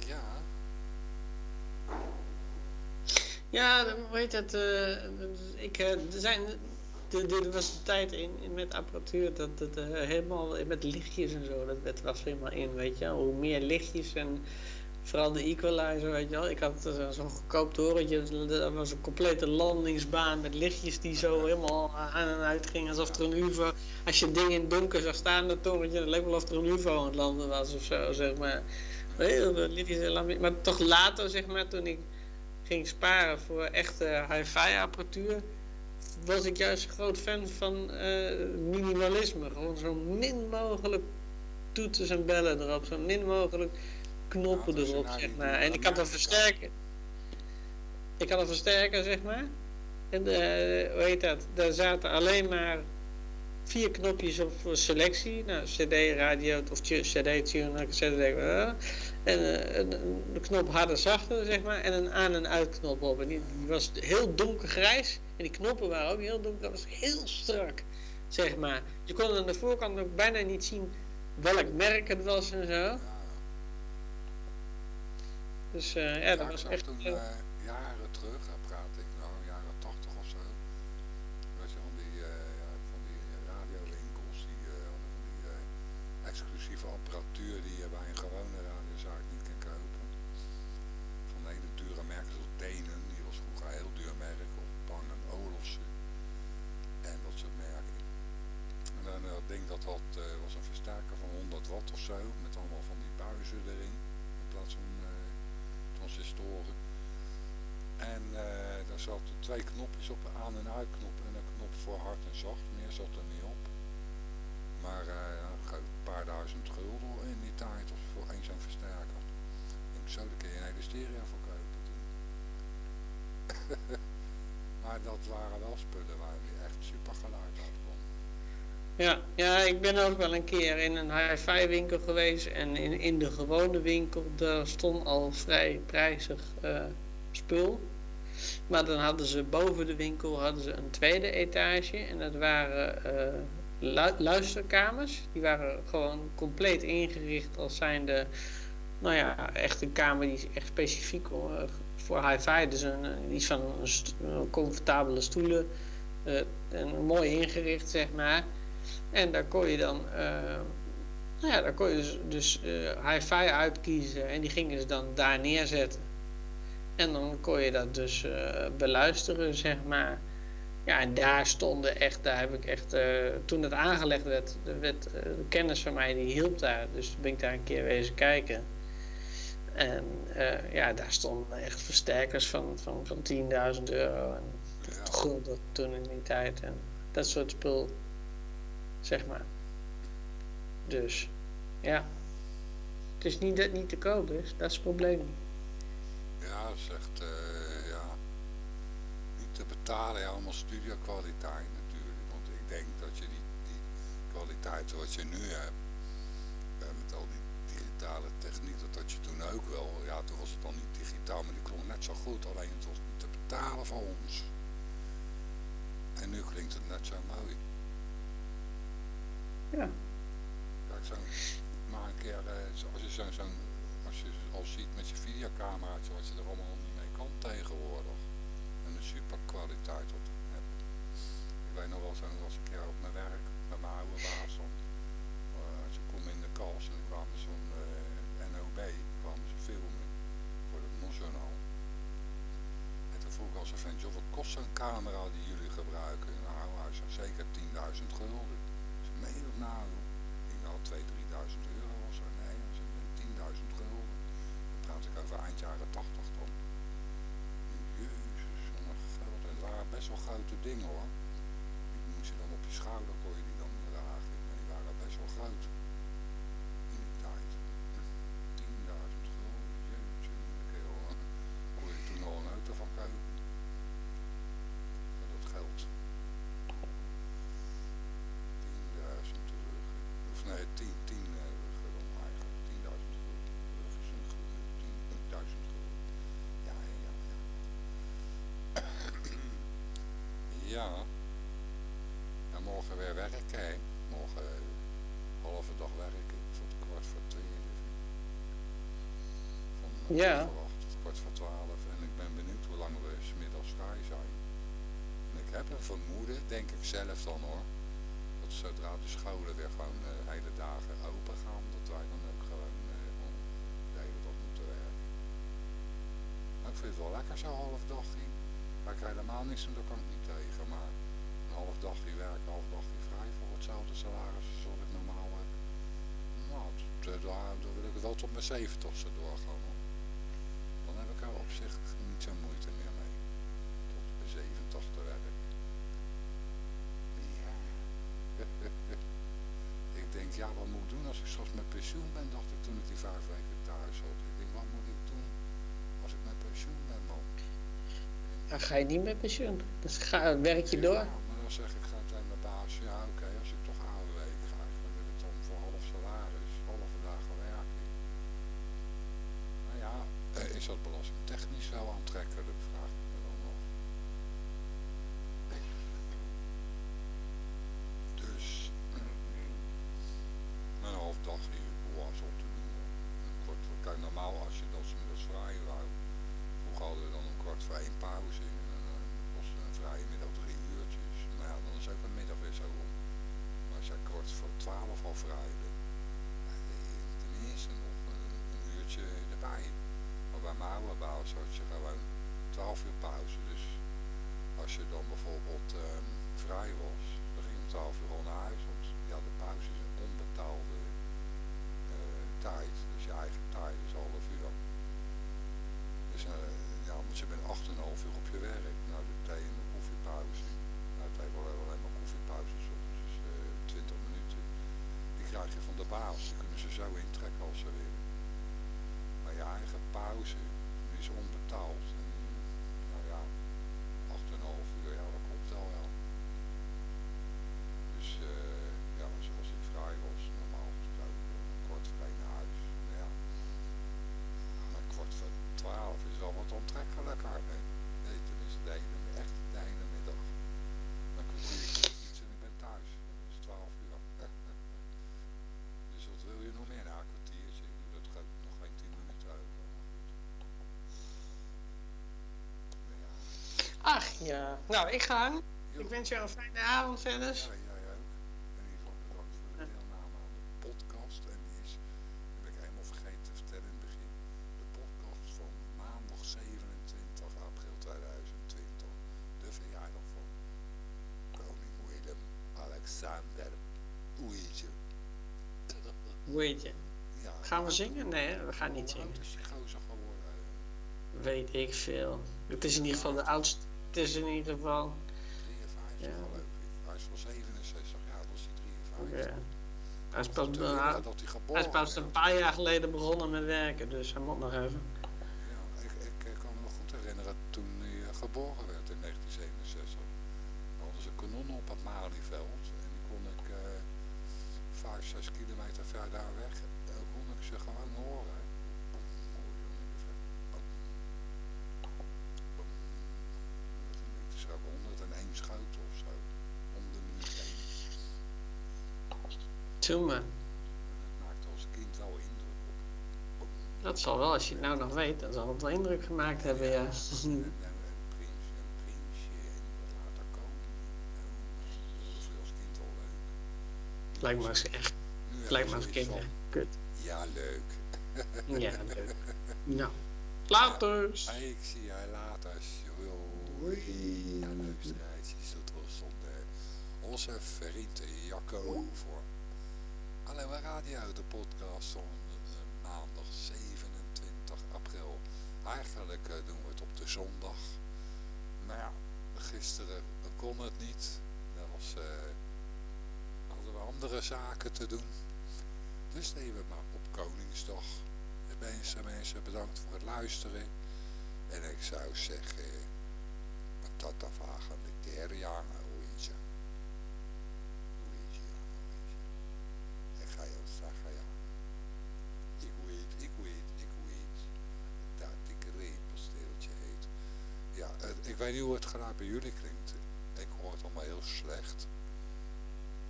[SPEAKER 2] ja.
[SPEAKER 3] Ja, hoe heet dat? ik, er zijn er was een tijd in, in met apparatuur dat het uh, helemaal met lichtjes en zo, dat, dat was helemaal in, weet je Hoe meer lichtjes en vooral de equalizer, weet je wel. Ik had uh, zo'n goedkoop torentje, dat was een complete landingsbaan met lichtjes die zo helemaal aan en uit gingen, alsof er een UFO, als je ding in het donker zag staan, dat torentje, dan leek wel of er een UFO aan het landen was of zo, zeg maar. Heel maar toch later, zeg maar, toen ik ging sparen voor echte hi-fi apparatuur, was ik juist groot fan van uh, minimalisme. Gewoon zo min mogelijk toeters en bellen erop. Zo min mogelijk knoppen erop, zeg maar. En ik had een versterker. Ik had een versterker, zeg maar. En uh, hoe heet dat? Daar zaten alleen maar vier knopjes op voor selectie. Nou, CD, radio of CD, tune, CD. Uh, en uh, een, een, knop harder, zachter, zeg maar. En een aan- en uitknop op. En die, die was heel donkergrijs. En die knoppen waren ook heel donker. Dat was heel strak. zeg maar. Je kon aan de voorkant ook bijna niet zien welk merk het was en zo. Dus eh, ja, dat was echt...
[SPEAKER 2] toen
[SPEAKER 3] eh,
[SPEAKER 2] eh, jaren terug, daar praat ik nou, jaren 80 of zo. Weet je, van die, van die radiowinkels, die van die exclusieve apparatuur die je bij een gewone radiozaak niet kan kopen. Van hele dure merken zoals Denen, die was vroeger een heel duur merk, of Bang Olufsen en dat soort merken. En dan dat ding dat had, was een versterker van 100 watt of zo, met allemaal van die buizen erin, in plaats van eh, transistoren. En eh, daar zaten twee knopjes op, een aan- en uitknop en een knop voor hard en zacht. Meer zat er niet op. Maar eh, een paar duizend gulden in die tijd of voor één zo'n versterker. Ik denk, zo, daar kun je een hele stereo voor kopen maar dat waren wel spullen waar je echt super geluid uit kon.
[SPEAKER 3] Ja, ja, ik ben ook wel een keer in een hi-fi winkel geweest en in, in de gewone winkel, daar stond al vrij prijzig eh, spul. Maar dan hadden ze boven de winkel hadden ze een tweede etage en dat waren eh, lu- luisterkamers. Die waren gewoon compleet ingericht als zijnde, nou ja, echt een kamer die echt specifiek eh, voor hi-fi. Dus een, een- iets van een, comfortabele stoelen, eh, en mooi ingericht zeg maar. En daar kon je dan, eh, nou ja, daar kon je dus, dus eh, hi-fi uitkiezen en die gingen ze dan daar neerzetten. En dan kon je dat dus eh, beluisteren, zeg maar. Ja, en daar stonden echt, daar heb ik echt, eh, toen het aangelegd werd, er werd eh, de kennis van mij die hielp daar. Dus toen ben ik daar een keer wezen kijken. En ja, daar stonden echt versterkers van, van, van 10.000 euro. En
[SPEAKER 2] Ja.
[SPEAKER 3] gulden toen in die tijd. En dat soort spul, zeg maar. Dus, ja. Het is niet dat het niet te koop is, dat is het probleem.
[SPEAKER 2] Ja, dat is echt, eh, ja, niet te betalen, ja, allemaal studiokwaliteit natuurlijk. Want ik denk dat je die, die kwaliteit wat je nu hebt, eh, met al die digitale techniek, dat dat je toen ook wel, ja, toen was het dan niet digitaal, maar die klonk net zo goed, alleen het was niet te betalen voor ons. En nu klinkt het net zo mooi.
[SPEAKER 3] Ja.
[SPEAKER 2] Kijk, zo'n, maar een keer, eh, zo- als je zo'n, zo'n, ziet met je videocameraatje, wat je er allemaal niet mee kan tegenwoordig. En de super kwaliteit wat je hebt. Ik weet nog wel, zo'n was een keer op mijn werk, met mijn oude baas dan. Eh, ze komen in de kast en kwamen zo'n eh, NOB, kwamen ze filmen voor het Nationaal. En toen vroeg als een vent, joh, wat kost zo'n camera die jullie gebruiken? Nou, hij zei zeker 10.000 gulden. Ze meen dat nou? Ik nou 2.000, 3.000 euro of zo. Nee, ze zijn 10.000 gulden. Praat ik over eind jaren 80 dan. Jezus, wat geld. En het waren best wel grote dingen hoor. Die moest je dan op je schouder, kon je die dan dragen. Maar die waren best wel groot. In die tijd. 10.000 gulden, jeetje, hoor. Kon je toen al een auto van kopen. Met dat geld. 10.000 terug. Of nee, 10, 10 hebben we gedaan eigenlijk. 10.000 gulden. Terug is een gulden. 10.000 gulden. Ja, ja, ja. Ja. En morgen weer werken, hè. Morgen eh, halve dag werken. Tot kwart voor twee. Van eh,
[SPEAKER 3] Ja.
[SPEAKER 2] kwart voor acht tot kwart voor twaalf. En ik ben benieuwd hoe lang we 's middags vrij zijn. En ik heb een vermoeden, denk ik zelf dan hoor. Dat zodra de scholen weer gewoon eh, hele dagen open gaan, dat wij dan ook gewoon eh, om de hele dag moeten werken. Maar ik vind het wel lekker zo'n half ik helemaal niks doen, daar kan ik niet tegen. Maar een half dagje werken, een half dagje vrij voor hetzelfde salaris als wat ik normaal heb. Nou, daar, wil ik wel tot mijn zeventigste doorgaan. hoor. Dan heb ik er op zich niet zo moeite meer mee. Tot mijn zeventigste werk. Ja. ik denk, ja, wat moet ik doen als ik straks met pensioen ben, dacht ik toen ik die vijf weken thuis zat. Ik denk, wat moet ik doen als ik met pensioen ben, man?
[SPEAKER 3] Dan ga je niet met pensioen. Dan ga, werk je door.
[SPEAKER 2] Ja, maar dan zeg ik ga tegen mijn baas, ja oké, als ik toch AOW krijg, dan wil ik dan voor half salaris, halve dagen werken. Nou ja, eh, is dat belastingtechnisch wel aantrekkelijk, vraag ik me dan nog. vrij wou. Vroeger hadden we dan om kwart voor één pauze. En dan was een vrije middag drie uurtjes. Maar ja, dan is ook een middag weer zo om. Maar als jij kwart voor twaalf al vrij bent, tenminste nog een, een, uurtje erbij. Maar bij mijn oude baas had je gewoon twaalf uur pauze. Dus als je dan bijvoorbeeld um, vrij was, dan ging je om twaalf uur al naar huis. Want ja, de pauze is een onbetaalde uh, tijd. Dus je eigen tijd is half uur. Dus uh, ja, want je bent 8,5 uur op je werk. Nou, de thee en de koffiepauze. Nou, tegenwoordig alleen maar koffiepauzes. Dus uh, 20 minuten. Die krijg je van de baas. Die kunnen ze zo intrekken als ze willen. Maar je eigen pauze is onbetaald. En, nou ja, 8,5 uur, ja, dat klopt wel wel. Dus uh, ja, als, als ik vrij was, normaal gesproken, kwart voor één naar huis. Nou ja, maar kwart voor twaalf is al wat aantrekkelijker. Hè? Nee, tenminste de hele, echt de hele middag. Dan kun je iets en ik ben thuis. Dat is 12 uur. dus wat wil je nog meer na een kwartiertje? Ik doe dat gaat nog geen 10 minuten uit. Ja.
[SPEAKER 3] Ja, nou ik ga. Ik wens jou een fijne avond verder.
[SPEAKER 2] Ja, jij ook. In ieder geval bedankt voor de deelname aan de podcast. En die is, heb ik helemaal vergeten te vertellen in het begin. De podcast van maandag 27 april 2020. De verjaardag van koning Willem Alexander. Hoe heet je?
[SPEAKER 3] Hoe heet je?
[SPEAKER 2] Ja,
[SPEAKER 3] Gaan we zingen? Nee, we gaan niet zingen. Weet ik veel. Het is in ieder geval de oudste. Het is in ieder geval.
[SPEAKER 2] 53
[SPEAKER 3] Ja.
[SPEAKER 2] geloof ik. Hij is van 67 jaar, dat is hij 53.
[SPEAKER 3] Ja. Hij is pas, hij is pas een paar jaar geleden begonnen met werken, dus hij moet nog even.
[SPEAKER 2] Ja, ik, ik, ik kan me nog goed herinneren toen hij eh, geboren werd in 1967. Dan hadden ze kanonnen op het Malieveld en die kon ik eh 5, 6 kilometer ver daar weg, eh, kon ik ze gewoon horen. Boem, hoor je dan in de verte. Boem, boem. Het is ook 101 schoten of zo, om de minuut heen. Het maakte als kind wel indruk op.
[SPEAKER 3] Dat zal wel, als je het nou nog weet, dan zal het wel indruk gemaakt hebben, ja.
[SPEAKER 2] En, en, en prins en prinsje en wat later koning. Dat ik als kind al leuk.
[SPEAKER 3] Lijkt me als echt, lijkt me als kind echt kut.
[SPEAKER 2] Ja, leuk.
[SPEAKER 3] Ja, leuk. Nou, later.
[SPEAKER 2] Hey, ik zie jij later. Hoi. Ja, luisteraartjes. Dat was onze vriend Jacco voor Hallo Radio, de podcast van eh, maandag 27 april. Eigenlijk eh, doen we het op de zondag. Maar ja, gisteren kon het niet. Dat was, eh, hadden we andere zaken te doen. Dus deden we maar op Koningsdag. De mensen, mensen bedankt voor het luisteren. En ik zou zeggen, tot de volgende keer, ja, hoe is je? Hoe is je, hoe is je? Ik ga je zeggen, ja. Ik weet, ik weet, ik weet dat ik repelsteeltje heet. Ja, het- ik weet niet hoe het geluid bij jullie klinkt. Ik hoor het allemaal heel slecht.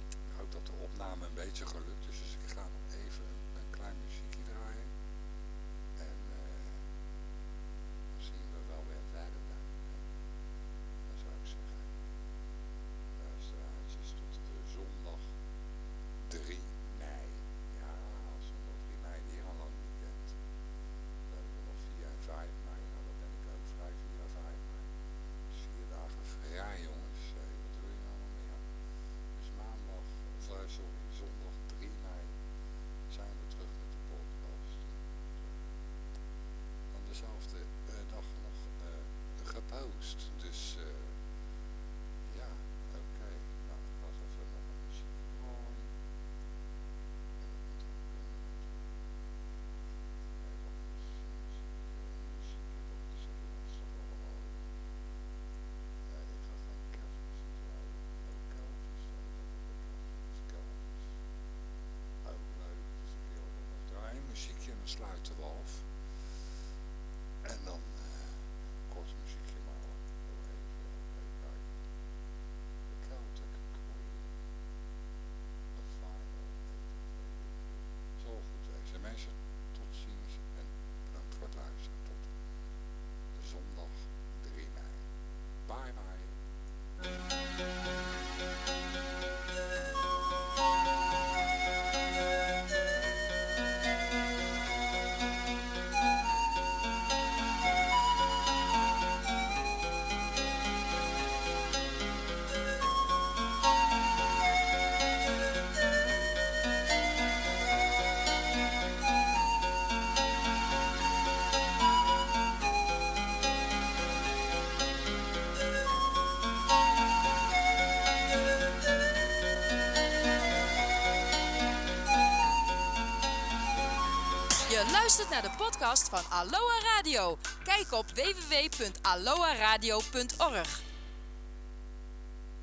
[SPEAKER 2] Ik hoop dat de opname een beetje gelukt is, dus
[SPEAKER 1] Christ. Luistert naar de podcast van Aloha Radio. Kijk op www.aloha radio.org.